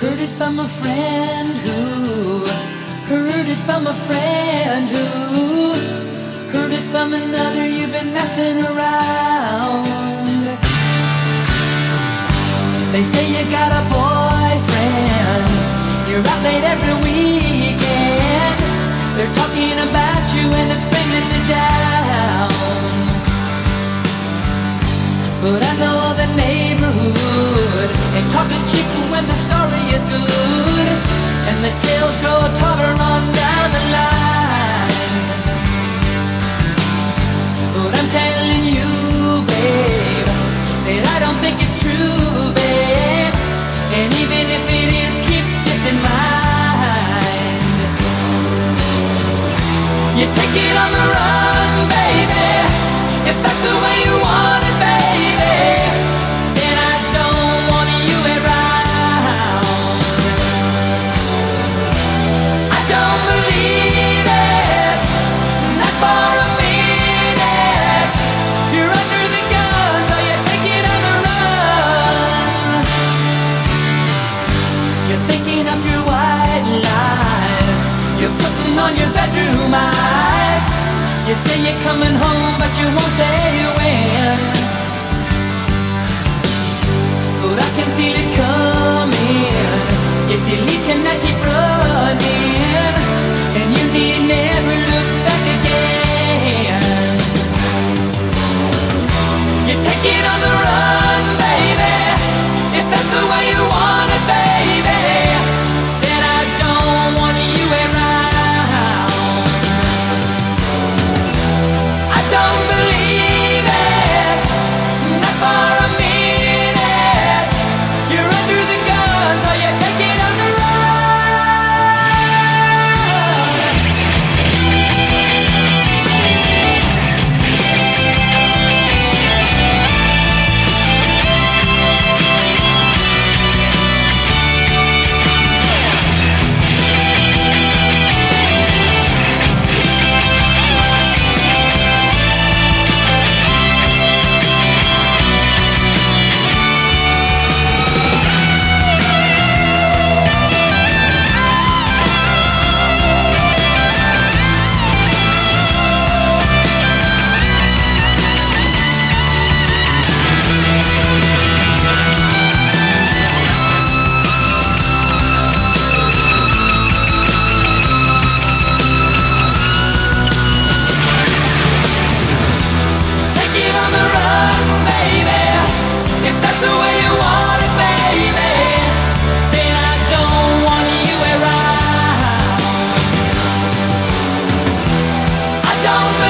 Heard it from a friend who heard it from a friend who heard it from another. You've been messing around. They say you got a boyfriend. You're out late every weekend. They're talking about you and it's bringing me down. But I know the neighborhood and talk is cheap when the story is good and the tales grow taller on down the line. But I'm telling you, babe, that I don't think it's true, babe. And even if it is, keep this in mind. You take it on the run, baby, if that's the way you want on your bedroom eyes. Don't